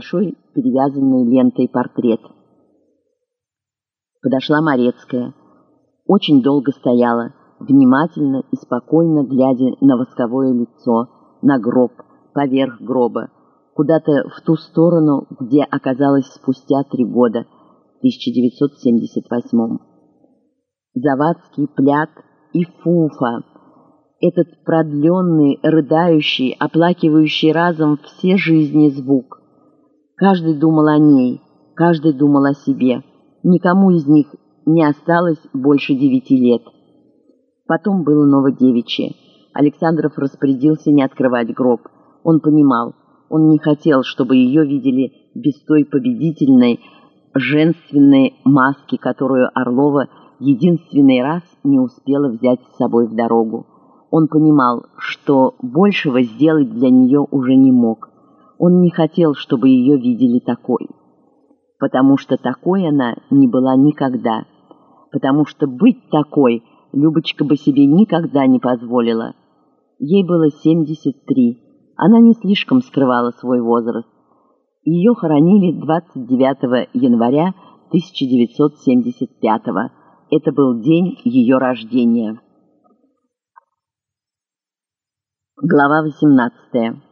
большой перевязанный лентой портрет. Подошла Морецкая. Очень долго стояла, внимательно и спокойно глядя на восковое лицо, на гроб, поверх гроба, куда-то в ту сторону, где оказалась спустя три года, в 1978 Завадский, Плят и Фуфа. Этот продленный, рыдающий, оплакивающий разом все жизни звук. Каждый думал о ней, каждый думал о себе. Никому из них не осталось больше девяти лет. Потом было новодевичье. Александров распорядился не открывать гроб. Он понимал, он не хотел, чтобы ее видели без той победительной, женственной маски, которую Орлова единственный раз не успела взять с собой в дорогу. Он понимал, что большего сделать для нее уже не мог. Он не хотел, чтобы ее видели такой. Потому что такой она не была никогда. Потому что быть такой Любочка бы себе никогда не позволила. Ей было 73. Она не слишком скрывала свой возраст. Ее хоронили 29 января 1975 года. Это был день ее рождения. Глава 18.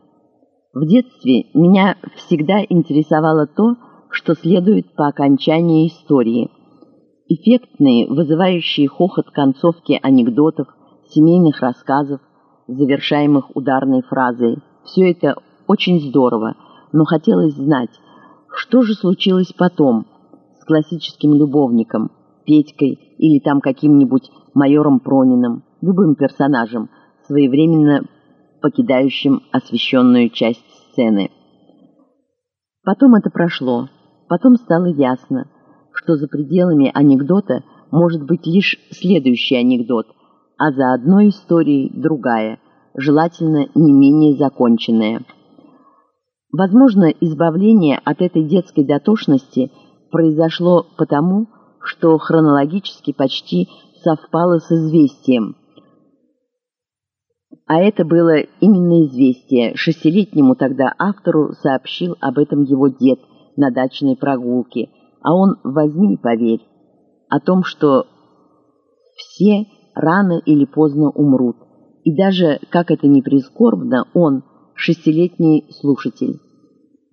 В детстве меня всегда интересовало то, что следует по окончании истории. Эффектные, вызывающие хохот концовки анекдотов, семейных рассказов, завершаемых ударной фразой. Все это очень здорово, но хотелось знать, что же случилось потом с классическим любовником – Петькой или там каким-нибудь майором Прониным, любым персонажем, своевременно покидающим освещенную часть сцены. Потом это прошло, потом стало ясно, что за пределами анекдота может быть лишь следующий анекдот, а за одной историей другая, желательно не менее законченная. Возможно, избавление от этой детской дотошности произошло потому, что хронологически почти совпало с известием. А это было именно известие. Шестилетнему тогда автору сообщил об этом его дед на дачной прогулке, а он возьми и поверь о том, что все рано или поздно умрут. И даже, как это ни прискорбно, он, шестилетний слушатель.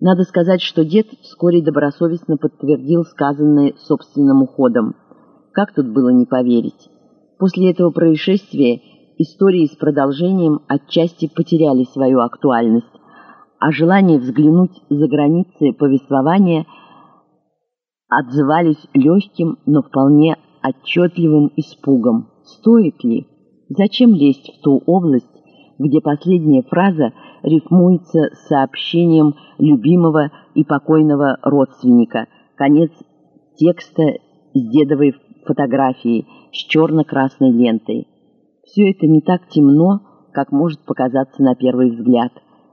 Надо сказать, что дед вскоре добросовестно подтвердил сказанное собственным уходом. Как тут было не поверить? После этого происшествия истории с продолжением отчасти потеряли свою актуальность, а желание взглянуть за границы повествования отзывались легким, но вполне отчетливым испугом. Стоит ли? Зачем лезть в ту область, где последняя фраза рифмуется с сообщением любимого и покойного родственника. Конец текста с дедовой фотографией с черно-красной лентой. Все это не так темно, как может показаться на первый взгляд.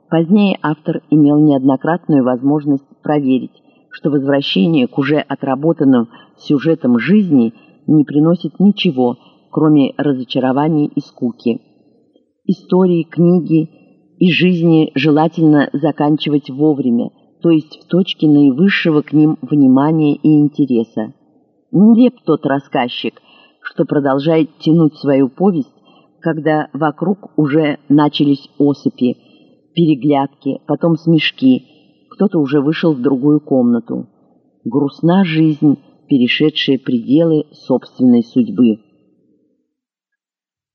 Позднее автор имел неоднократную возможность проверить, что возвращение к уже отработанным сюжетам жизни не приносит ничего, кроме разочарований и скуки. Истории, книги и жизни желательно заканчивать вовремя, то есть в точке наивысшего к ним внимания и интереса. Нелеп тот рассказчик, что продолжает тянуть свою повесть, когда вокруг уже начались осыпи, переглядки, потом смешки, кто-то уже вышел в другую комнату. Грустна жизнь, перешедшая пределы собственной судьбы.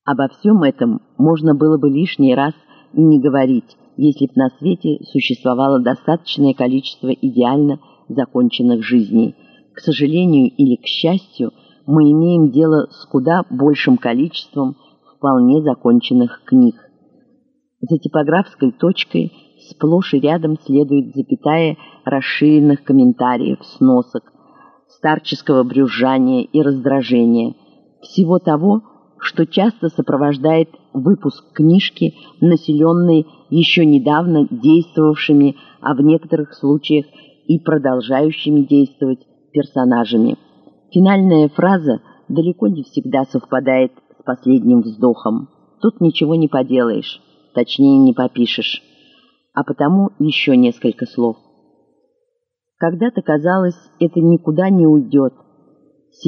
Обо всем этом можно было бы лишний раз не говорить, если б на свете существовало достаточное количество идеально законченных жизней. К сожалению или к счастью, мы имеем дело с куда большим количеством вполне законченных книг. За типографской точкой сплошь и рядом следует запятая расширенных комментариев, сносок, старческого брюзжания и раздражения, всего того, что часто сопровождает выпуск книжки, населенной еще недавно действовавшими, а в некоторых случаях и продолжающими действовать персонажами. Финальная фраза далеко не всегда совпадает последним вздохом. Тут ничего не поделаешь, точнее не попишешь. А потому еще несколько слов. Когда-то казалось, это никуда не уйдет –